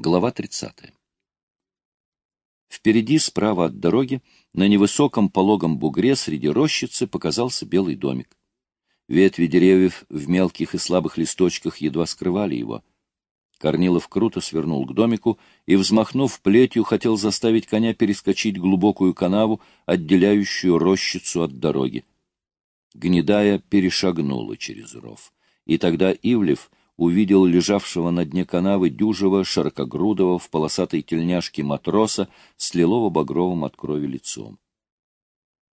Глава 30. Впереди, справа от дороги, на невысоком пологом бугре среди рощицы показался белый домик. Ветви деревьев в мелких и слабых листочках едва скрывали его. Корнилов круто свернул к домику и, взмахнув плетью, хотел заставить коня перескочить глубокую канаву, отделяющую рощицу от дороги. Гнедая перешагнула через ров. И тогда Ивлев увидел лежавшего на дне канавы дюжего, широкогрудого, в полосатой тельняшке матроса с лилово-багровым от крови лицом.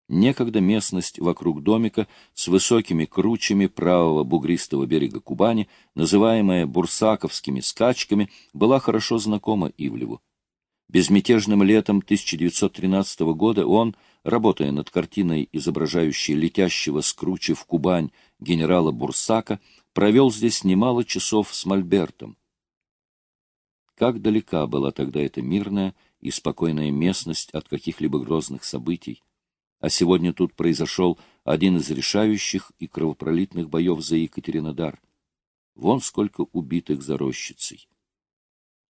Некогда местность вокруг домика с высокими кручами правого бугристого берега Кубани, называемая бурсаковскими скачками, была хорошо знакома Ивлеву. Безмятежным летом 1913 года он, работая над картиной, изображающей летящего с кручи в Кубань генерала Бурсака, провел здесь немало часов с Мольбертом. Как далека была тогда эта мирная и спокойная местность от каких-либо грозных событий, а сегодня тут произошел один из решающих и кровопролитных боев за Екатеринодар. Вон сколько убитых за рощицей.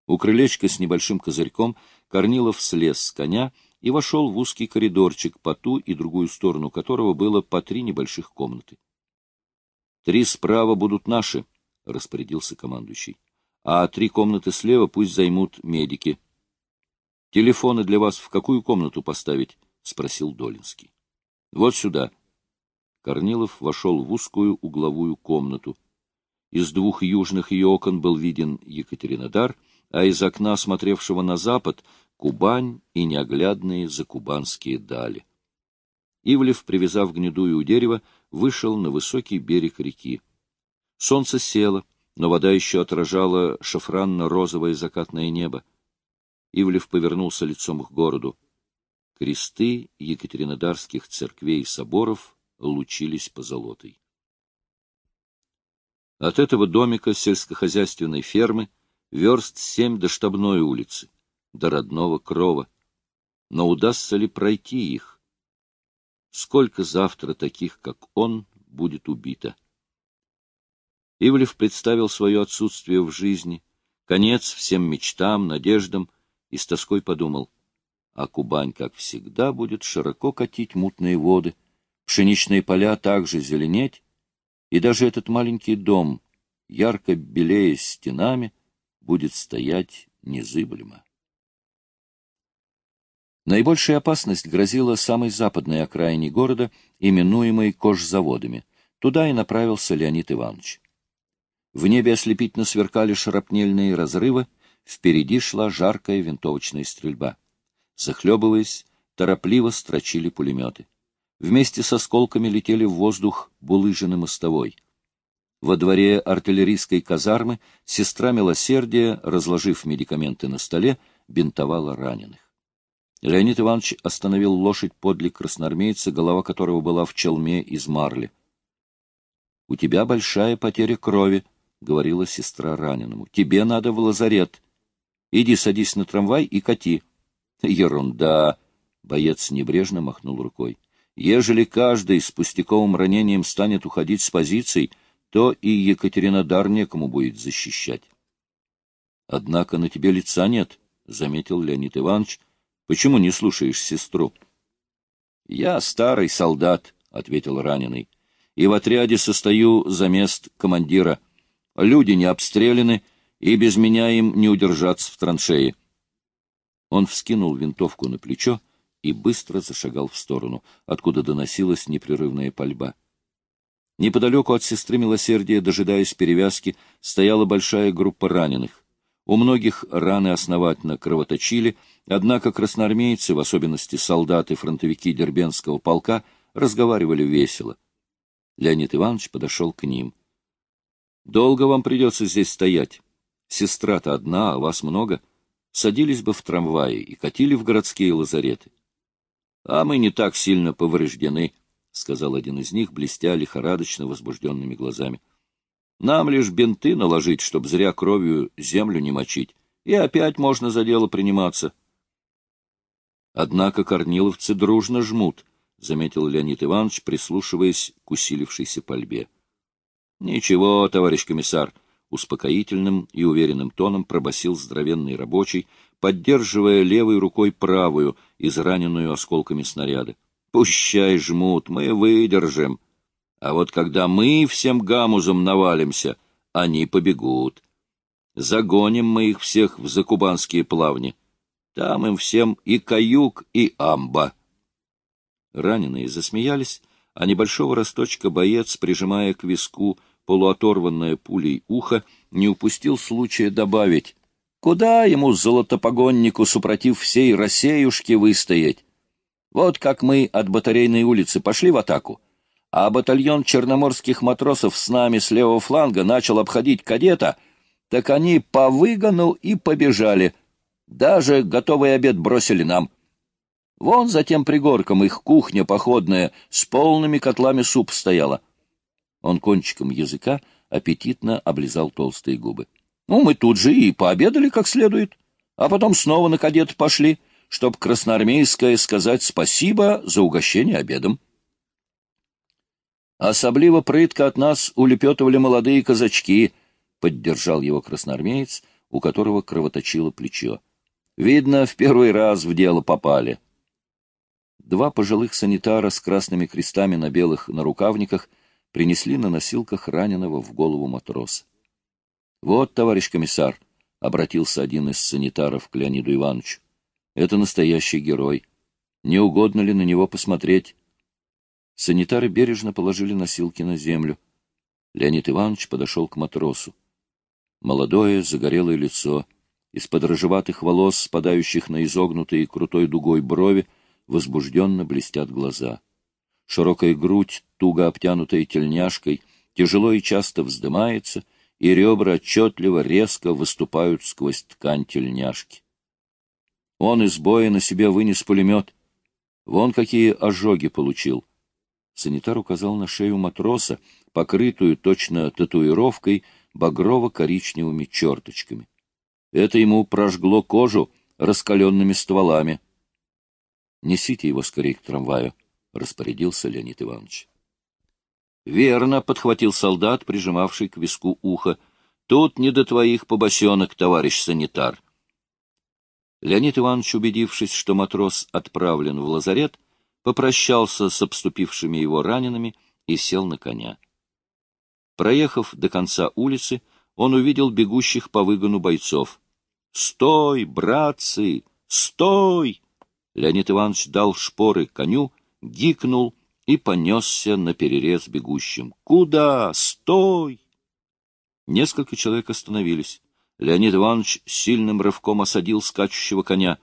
У крылечка с небольшим козырьком Корнилов слез с коня и вошел в узкий коридорчик, по ту и другую сторону которого было по три небольших комнаты. Три справа будут наши, — распорядился командующий. А три комнаты слева пусть займут медики. — Телефоны для вас в какую комнату поставить? — спросил Долинский. — Вот сюда. Корнилов вошел в узкую угловую комнату. Из двух южных ее окон был виден Екатеринодар, а из окна, смотревшего на запад, Кубань и неоглядные закубанские дали. Ивлев, привязав гнедую у дерева, вышел на высокий берег реки. Солнце село, но вода еще отражала шафранно-розовое закатное небо. Ивлев повернулся лицом к городу. Кресты екатеринодарских церквей и соборов лучились позолотой. От этого домика сельскохозяйственной фермы верст семь до штабной улицы, до родного крова. Но удастся ли пройти их? Сколько завтра таких, как он, будет убито? Ивлев представил свое отсутствие в жизни, конец всем мечтам, надеждам, и с тоской подумал, а Кубань, как всегда, будет широко катить мутные воды, пшеничные поля также зеленеть, и даже этот маленький дом, ярко белее стенами, будет стоять незыблемо. Наибольшая опасность грозила самой западной окраине города, именуемой кожзаводами. Туда и направился Леонид Иванович. В небе ослепительно сверкали шарапнельные разрывы, впереди шла жаркая винтовочная стрельба. Захлебываясь, торопливо строчили пулеметы. Вместе с осколками летели в воздух булыжины мостовой. Во дворе артиллерийской казармы сестра милосердия, разложив медикаменты на столе, бинтовала раненых. Леонид Иванович остановил лошадь подле красноармейца, голова которого была в челме из марли. — У тебя большая потеря крови, — говорила сестра раненому. — Тебе надо в лазарет. Иди садись на трамвай и кати. — Ерунда! — боец небрежно махнул рукой. — Ежели каждый с пустяковым ранением станет уходить с позиций, то и Екатеринодар некому будет защищать. — Однако на тебе лица нет, — заметил Леонид Иванович, — Почему не слушаешь сестру? — Я старый солдат, — ответил раненый, — и в отряде состою за мест командира. Люди не обстреляны, и без меня им не удержаться в траншее. Он вскинул винтовку на плечо и быстро зашагал в сторону, откуда доносилась непрерывная пальба. Неподалеку от сестры милосердия, дожидаясь перевязки, стояла большая группа раненых. У многих раны основательно кровоточили, однако красноармейцы, в особенности солдаты-фронтовики Дербенского полка, разговаривали весело. Леонид Иванович подошел к ним. — Долго вам придется здесь стоять. Сестра-то одна, а вас много. Садились бы в трамваи и катили в городские лазареты. — А мы не так сильно повреждены, — сказал один из них, блестя лихорадочно возбужденными глазами. — нам лишь бинты наложить, чтоб зря кровью землю не мочить, и опять можно за дело приниматься. Однако корниловцы дружно жмут, — заметил Леонид Иванович, прислушиваясь к усилившейся пальбе. — Ничего, товарищ комиссар, успокоительным и уверенным тоном пробасил здоровенный рабочий, поддерживая левой рукой правую, израненную осколками снаряда. «Пущай жмут, мы выдержим. А вот когда мы всем гамузом навалимся, они побегут. Загоним мы их всех в закубанские плавни. Там им всем и каюк, и амба». Раненые засмеялись, а небольшого росточка боец, прижимая к виску полуоторванное пулей ухо, не упустил случая добавить, «Куда ему, золотопогоннику, супротив всей рассеюшки, выстоять? Вот как мы от батарейной улицы пошли в атаку, а батальон черноморских матросов с нами с левого фланга начал обходить кадета, так они по выгону и побежали, даже готовый обед бросили нам». Вон за тем пригорком их кухня походная с полными котлами суп стояла. Он кончиком языка аппетитно облизал толстые губы. Ну, мы тут же и пообедали как следует, а потом снова на кадет пошли, чтоб красноармейское сказать спасибо за угощение обедом. Особливо прытко от нас улепетывали молодые казачки, поддержал его красноармеец, у которого кровоточило плечо. Видно, в первый раз в дело попали. Два пожилых санитара с красными крестами на белых нарукавниках принесли на носилках раненого в голову матроса. — Вот, товарищ комиссар, — обратился один из санитаров к Леониду Ивановичу, — это настоящий герой. Не угодно ли на него посмотреть? Санитары бережно положили носилки на землю. Леонид Иванович подошел к матросу. Молодое, загорелое лицо, из-под рыжеватых волос, спадающих на изогнутые крутой дугой брови, возбужденно блестят глаза. Широкая грудь, туго обтянутая тельняшкой, тяжело и часто вздымается, и ребра отчетливо, резко выступают сквозь ткань тельняшки. Он из боя на себя вынес пулемет. Вон какие ожоги получил. Санитар указал на шею матроса, покрытую точно татуировкой багрово-коричневыми черточками. Это ему прожгло кожу раскаленными стволами. Несите его скорее к трамваю, — распорядился Леонид Иванович. — Верно, — подхватил солдат, прижимавший к виску ухо. — Тут не до твоих побосенок, товарищ санитар. Леонид Иванович, убедившись, что матрос отправлен в лазарет, попрощался с обступившими его ранеными и сел на коня. Проехав до конца улицы, он увидел бегущих по выгону бойцов. «Стой, братцы! Стой!» Леонид Иванович дал шпоры коню, гикнул и понесся на перерез бегущим. «Куда? Стой!» Несколько человек остановились. Леонид Иванович сильным рывком осадил скачущего коня.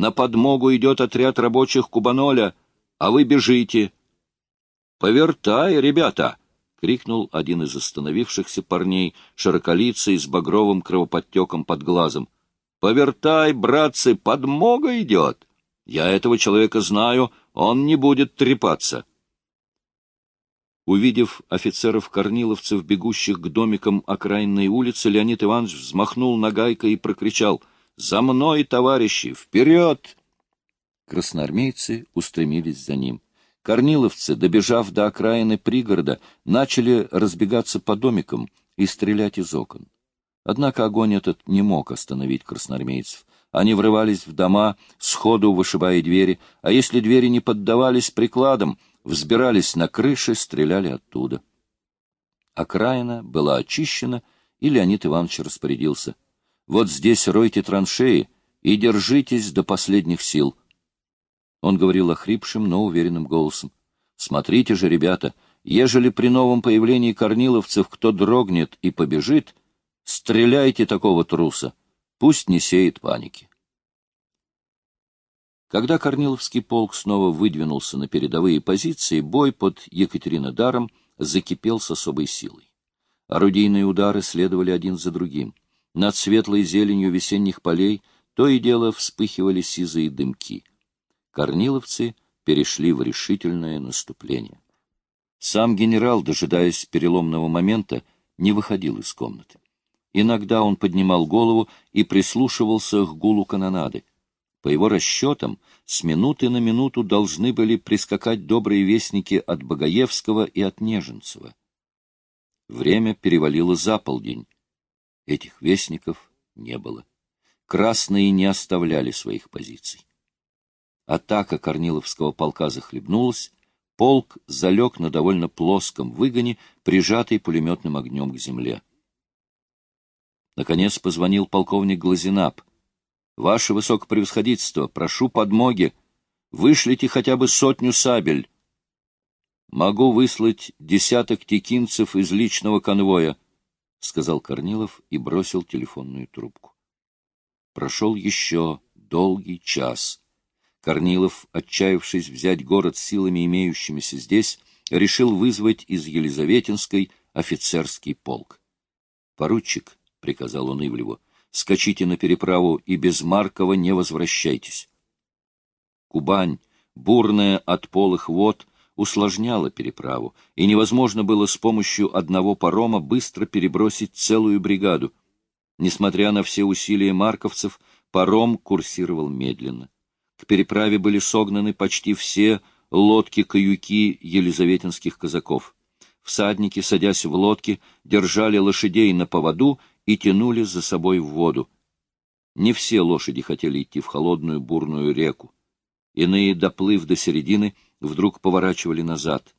«На подмогу идет отряд рабочих Кубаноля, а вы бежите!» «Повертай, ребята!» — крикнул один из остановившихся парней, широколицый с багровым кровоподтеком под глазом. «Повертай, братцы, подмога идет!» Я этого человека знаю, он не будет трепаться. Увидев офицеров-корниловцев, бегущих к домикам окраинной улицы, Леонид Иванович взмахнул нагайкой и прокричал «За мной, товарищи! Вперед!» Красноармейцы устремились за ним. Корниловцы, добежав до окраины пригорода, начали разбегаться по домикам и стрелять из окон. Однако огонь этот не мог остановить красноармейцев. Они врывались в дома, сходу вышибая двери, а если двери не поддавались прикладам, взбирались на крыши, стреляли оттуда. Окраина была очищена, и Леонид Иванович распорядился. «Вот здесь ройте траншеи и держитесь до последних сил». Он говорил охрипшим, но уверенным голосом. «Смотрите же, ребята, ежели при новом появлении корниловцев кто дрогнет и побежит, стреляйте такого труса». Пусть не сеет паники. Когда Корниловский полк снова выдвинулся на передовые позиции, бой под Екатеринодаром закипел с особой силой. Орудийные удары следовали один за другим. Над светлой зеленью весенних полей то и дело вспыхивали сизые дымки. Корниловцы перешли в решительное наступление. Сам генерал, дожидаясь переломного момента, не выходил из комнаты. Иногда он поднимал голову и прислушивался к гулу канонады. По его расчетам, с минуты на минуту должны были прискакать добрые вестники от Богоевского и от Неженцева. Время перевалило за полдень. Этих вестников не было. Красные не оставляли своих позиций. Атака Корниловского полка захлебнулась, полк залег на довольно плоском выгоне, прижатый пулеметным огнем к земле. Наконец позвонил полковник Глазинап. — Ваше высокопревосходительство, прошу подмоги. Вышлите хотя бы сотню сабель. Могу выслать десяток текинцев из личного конвоя, — сказал Корнилов и бросил телефонную трубку. Прошел еще долгий час. Корнилов, отчаявшись взять город силами, имеющимися здесь, решил вызвать из Елизаветинской офицерский полк. «Поручик», — приказал он Ивлеву, — «скачите на переправу и без Маркова не возвращайтесь». Кубань, бурная от полых вод, усложняла переправу, и невозможно было с помощью одного парома быстро перебросить целую бригаду. Несмотря на все усилия марковцев, паром курсировал медленно. К переправе были согнаны почти все лодки-каюки елизаветинских казаков. Всадники, садясь в лодки, держали лошадей на поводу и тянули за собой в воду. Не все лошади хотели идти в холодную бурную реку. Иные, доплыв до середины, вдруг поворачивали назад.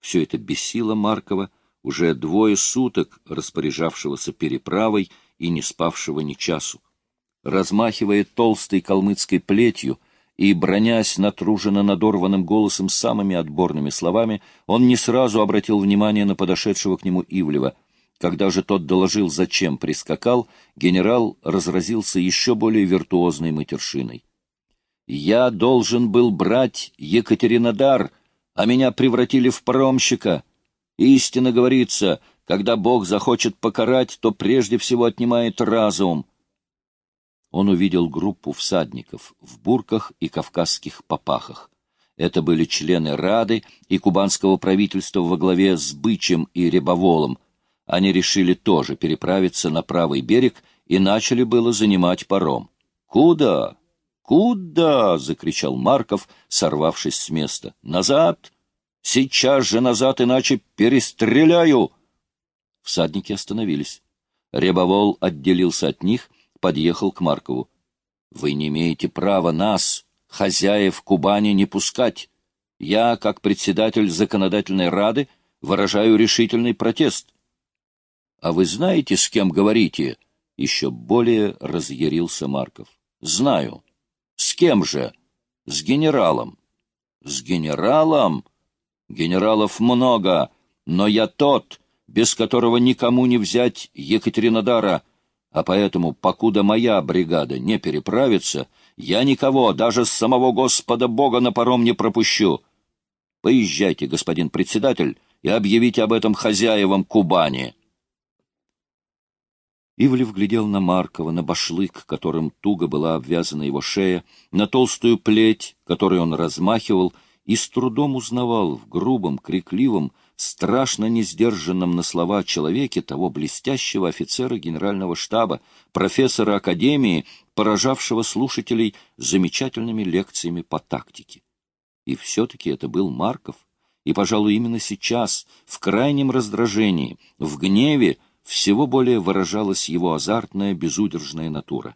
Все это бесило Маркова, уже двое суток распоряжавшегося переправой и не спавшего ни часу. Размахивая толстой калмыцкой плетью и бронясь натруженно надорванным голосом самыми отборными словами, он не сразу обратил внимание на подошедшего к нему Ивлева. Когда же тот доложил, зачем прискакал, генерал разразился еще более виртуозной матершиной. «Я должен был брать Екатеринодар, а меня превратили в паромщика. Истинно говорится, когда Бог захочет покарать, то прежде всего отнимает разум. Он увидел группу всадников в бурках и кавказских попахах. Это были члены Рады и кубанского правительства во главе с Бычем и Рябоволом. Они решили тоже переправиться на правый берег и начали было занимать паром. «Куда? Куда?» — закричал Марков, сорвавшись с места. «Назад! Сейчас же назад, иначе перестреляю!» Всадники остановились. Рябовол отделился от них, подъехал к Маркову. — Вы не имеете права нас, хозяев Кубани, не пускать. Я, как председатель законодательной рады, выражаю решительный протест. — А вы знаете, с кем говорите? — еще более разъярился Марков. — Знаю. — кем же? — С генералом. — С генералом? Генералов много, но я тот, без которого никому не взять Екатеринодара, а поэтому, покуда моя бригада не переправится, я никого, даже самого Господа Бога, на паром не пропущу. Поезжайте, господин председатель, и объявите об этом хозяевам Кубани. Ивлев глядел на Маркова, на башлык, которым туго была обвязана его шея, на толстую плеть, которой он размахивал, и с трудом узнавал в грубом, крикливом, страшно несдержанном на слова человеке того блестящего офицера генерального штаба, профессора академии, поражавшего слушателей замечательными лекциями по тактике. И все-таки это был Марков, и, пожалуй, именно сейчас, в крайнем раздражении, в гневе, всего более выражалась его азартная, безудержная натура.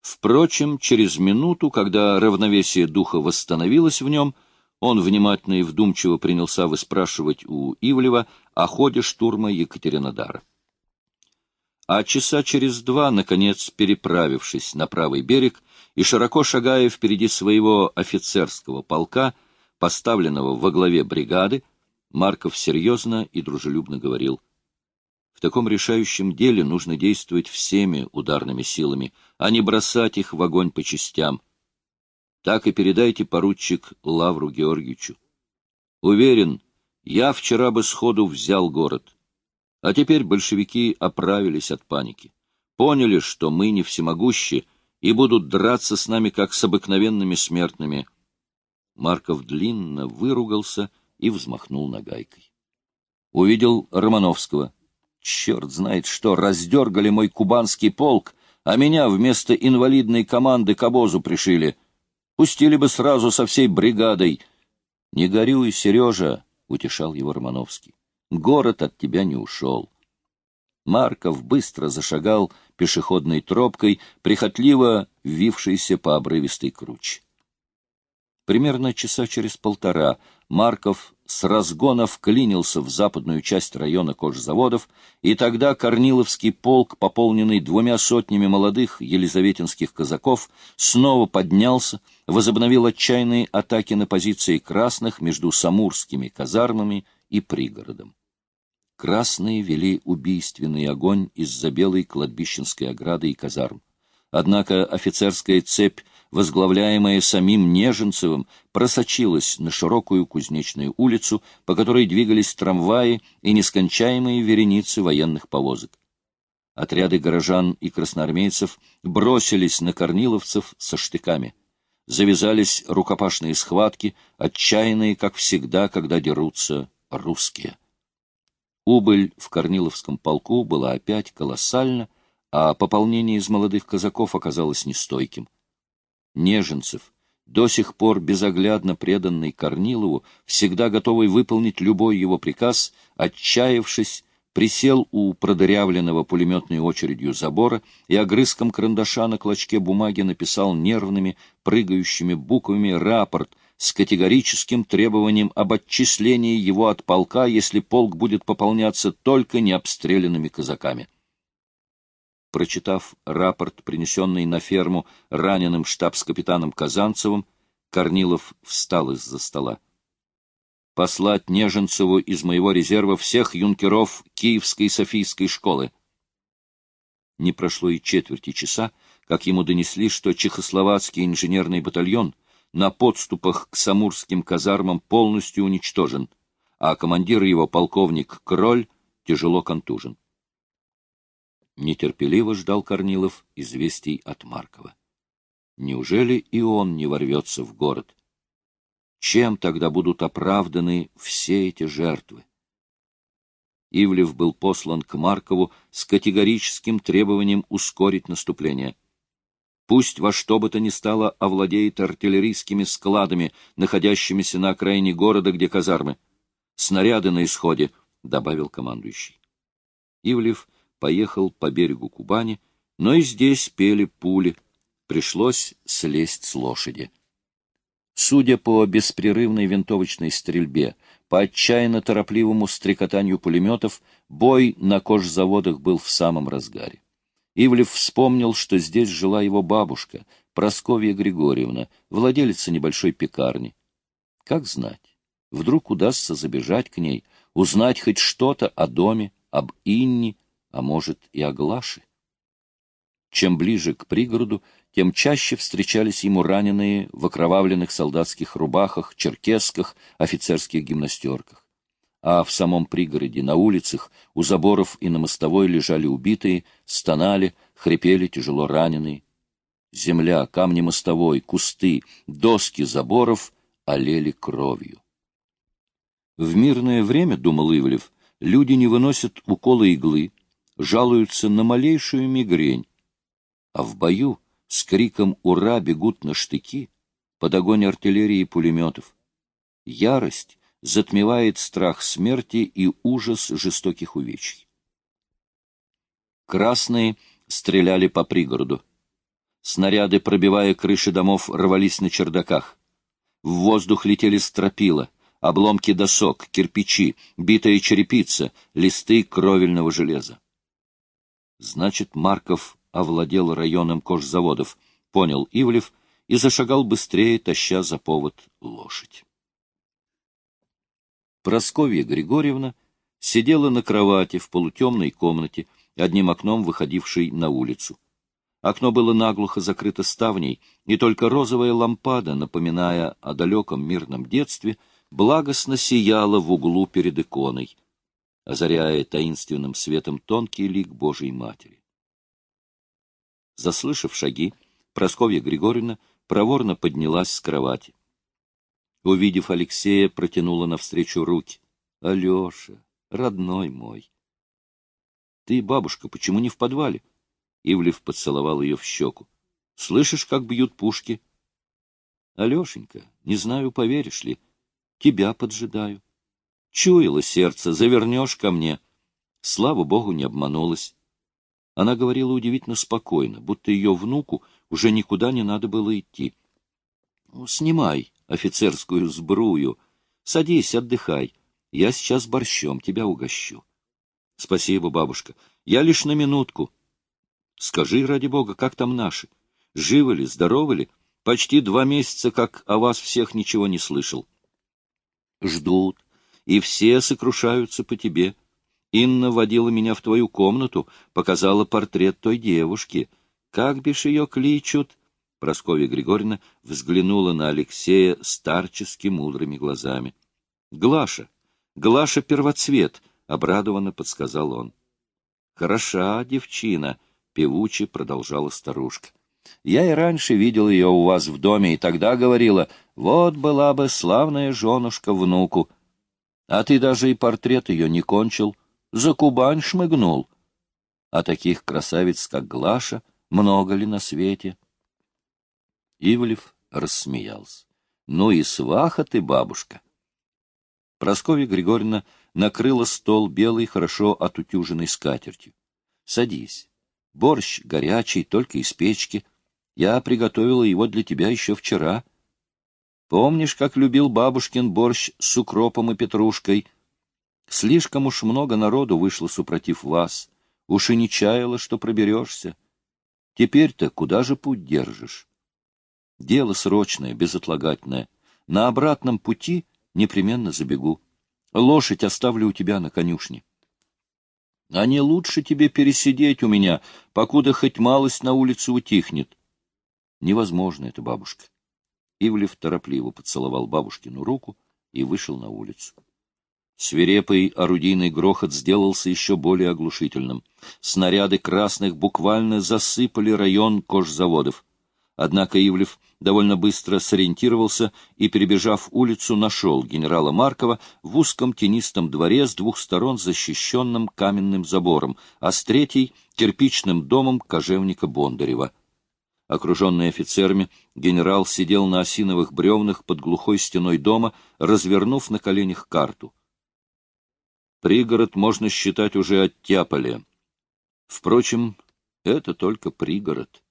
Впрочем, через минуту, когда равновесие духа восстановилось в нем, он внимательно и вдумчиво принялся выспрашивать у Ивлева о ходе штурма Екатеринодара. А часа через два, наконец, переправившись на правый берег и широко шагая впереди своего офицерского полка, поставленного во главе бригады, Марков серьезно и дружелюбно говорил, «В таком решающем деле нужно действовать всеми ударными силами, а не бросать их в огонь по частям. Так и передайте, поручик, Лавру Георгиевичу. Уверен, я вчера бы сходу взял город. А теперь большевики оправились от паники. Поняли, что мы не всемогущи, и будут драться с нами, как с обыкновенными смертными. Марков длинно выругался и взмахнул нагайкой. Увидел Романовского. Черт знает что, раздергали мой кубанский полк, а меня вместо инвалидной команды к обозу пришили — Пустили бы сразу со всей бригадой. — Не горюй, Сережа, — утешал его Романовский. — Город от тебя не ушел. Марков быстро зашагал пешеходной тропкой, прихотливо вившейся по обрывистой круче. Примерно часа через полтора Марков с разгона вклинился в западную часть района кожзаводов, и тогда Корниловский полк, пополненный двумя сотнями молодых елизаветинских казаков, снова поднялся, возобновил отчаянные атаки на позиции красных между самурскими казармами и пригородом. Красные вели убийственный огонь из-за белой кладбищенской ограды и казарм. Однако офицерская цепь, возглавляемая самим Неженцевым, просочилась на широкую кузнечную улицу, по которой двигались трамваи и нескончаемые вереницы военных повозок. Отряды горожан и красноармейцев бросились на корниловцев со штыками. Завязались рукопашные схватки, отчаянные, как всегда, когда дерутся русские. Убыль в Корниловском полку была опять колоссальна, а пополнение из молодых казаков оказалось нестойким. Неженцев, до сих пор безоглядно преданный Корнилову, всегда готовый выполнить любой его приказ, отчаявшись, присел у продырявленного пулеметной очередью забора и огрызком карандаша на клочке бумаги написал нервными, прыгающими буквами рапорт с категорическим требованием об отчислении его от полка, если полк будет пополняться только необстрелянными казаками. Прочитав рапорт, принесенный на ферму раненым штабс-капитаном Казанцевым, Корнилов встал из-за стола. «Послать Неженцеву из моего резерва всех юнкеров Киевской Софийской школы». Не прошло и четверти часа, как ему донесли, что Чехословацкий инженерный батальон — на подступах к самурским казармам полностью уничтожен, а командир его, полковник Кроль, тяжело контужен. Нетерпеливо ждал Корнилов известий от Маркова. Неужели и он не ворвется в город? Чем тогда будут оправданы все эти жертвы? Ивлев был послан к Маркову с категорическим требованием ускорить наступление — Пусть во что бы то ни стало овладеет артиллерийскими складами, находящимися на окраине города, где казармы. Снаряды на исходе, — добавил командующий. Ивлев поехал по берегу Кубани, но и здесь пели пули. Пришлось слезть с лошади. Судя по беспрерывной винтовочной стрельбе, по отчаянно торопливому стрекотанию пулеметов, бой на кожзаводах был в самом разгаре. Ивлев вспомнил, что здесь жила его бабушка, Просковья Григорьевна, владелица небольшой пекарни. Как знать, вдруг удастся забежать к ней, узнать хоть что-то о доме, об Инне, а может и о Глаше. Чем ближе к пригороду, тем чаще встречались ему раненые в окровавленных солдатских рубахах, черкесках, офицерских гимнастерках а в самом пригороде, на улицах, у заборов и на мостовой лежали убитые, стонали, хрипели тяжело раненые. Земля, камни мостовой, кусты, доски заборов олели кровью. В мирное время, — думал Ивлев, — люди не выносят уколы иглы, жалуются на малейшую мигрень, а в бою с криком «Ура!» бегут на штыки под огонь артиллерии и пулеметов. Ярость затмевает страх смерти и ужас жестоких увечий. Красные стреляли по пригороду. Снаряды, пробивая крыши домов, рвались на чердаках. В воздух летели стропила, обломки досок, кирпичи, битая черепица, листы кровельного железа. Значит, Марков овладел районом кожзаводов, понял Ивлев и зашагал быстрее, таща за повод лошадь. Просковья Григорьевна сидела на кровати в полутемной комнате, одним окном выходившей на улицу. Окно было наглухо закрыто ставней, и только розовая лампада, напоминая о далеком мирном детстве, благостно сияла в углу перед иконой, озаряя таинственным светом тонкий лик Божией Матери. Заслышав шаги, Просковья Григорьевна проворно поднялась с кровати. Увидев Алексея, протянула навстречу руки. — Алеша, родной мой! — Ты, бабушка, почему не в подвале? Ивлев поцеловал ее в щеку. — Слышишь, как бьют пушки? — Алешенька, не знаю, поверишь ли, тебя поджидаю. Чуяло сердце, завернешь ко мне. Слава богу, не обманулась. Она говорила удивительно спокойно, будто ее внуку уже никуда не надо было идти. «Ну, — Снимай офицерскую сбрую, садись, отдыхай. Я сейчас борщом тебя угощу. — Спасибо, бабушка. Я лишь на минутку. — Скажи, ради бога, как там наши? Живы ли, здоровы ли? Почти два месяца, как о вас всех ничего не слышал. — Ждут, и все сокрушаются по тебе. Инна водила меня в твою комнату, показала портрет той девушки. Как бишь ее кличут? Прасковья Григорьевна взглянула на Алексея старчески мудрыми глазами. — Глаша! Глаша Первоцвет! — обрадованно подсказал он. — Хороша девчина! — певуче продолжала старушка. — Я и раньше видел ее у вас в доме, и тогда говорила, вот была бы славная женушка внуку. А ты даже и портрет ее не кончил, за Кубань шмыгнул. А таких красавиц, как Глаша, много ли на свете? Ивлев рассмеялся. — Ну и сваха ты, бабушка! Прасковья Григорьевна накрыла стол белой, хорошо отутюженной скатертью. — Садись. Борщ горячий, только из печки. Я приготовила его для тебя еще вчера. Помнишь, как любил бабушкин борщ с укропом и петрушкой? Слишком уж много народу вышло супротив вас. Уж и не чаяла, что проберешься. Теперь-то куда же путь держишь? Дело срочное, безотлагательное. На обратном пути непременно забегу. Лошадь оставлю у тебя на конюшне. А не лучше тебе пересидеть у меня, покуда хоть малость на улице утихнет. Невозможно это, бабушка. Ивлев торопливо поцеловал бабушкину руку и вышел на улицу. Свирепый орудийный грохот сделался еще более оглушительным. Снаряды красных буквально засыпали район кожзаводов. Однако Ивлев довольно быстро сориентировался и, перебежав улицу, нашел генерала Маркова в узком тенистом дворе с двух сторон защищенным каменным забором, а с третьей — кирпичным домом кожевника Бондарева. Окруженный офицерами, генерал сидел на осиновых бревнах под глухой стеной дома, развернув на коленях карту. Пригород можно считать уже оттяпали. Впрочем, это только пригород.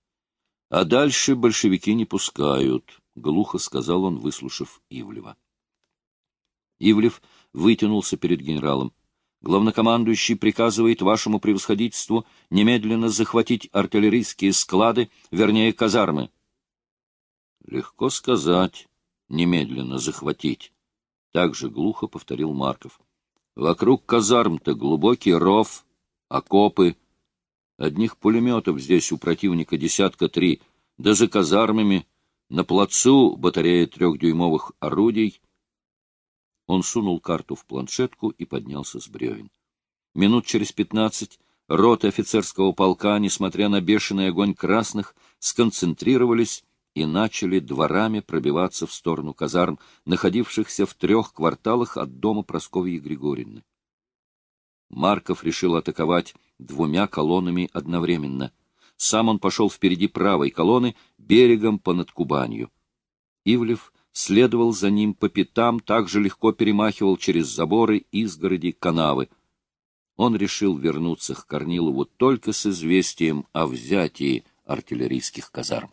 А дальше большевики не пускают, — глухо сказал он, выслушав Ивлева. Ивлев вытянулся перед генералом. Главнокомандующий приказывает вашему превосходительству немедленно захватить артиллерийские склады, вернее, казармы. Легко сказать, немедленно захватить. Так же глухо повторил Марков. Вокруг казарм-то глубокий ров, окопы, Одних пулеметов здесь у противника десятка три, да за казармами, на плацу батарея трехдюймовых орудий. Он сунул карту в планшетку и поднялся с бревен. Минут через пятнадцать роты офицерского полка, несмотря на бешеный огонь красных, сконцентрировались и начали дворами пробиваться в сторону казарм, находившихся в трех кварталах от дома Прасковьи Григорьевны. Марков решил атаковать двумя колоннами одновременно. Сам он пошел впереди правой колонны, берегом понад Кубанью. Ивлев следовал за ним по пятам, также легко перемахивал через заборы, изгороди, канавы. Он решил вернуться к Корнилову только с известием о взятии артиллерийских казарм.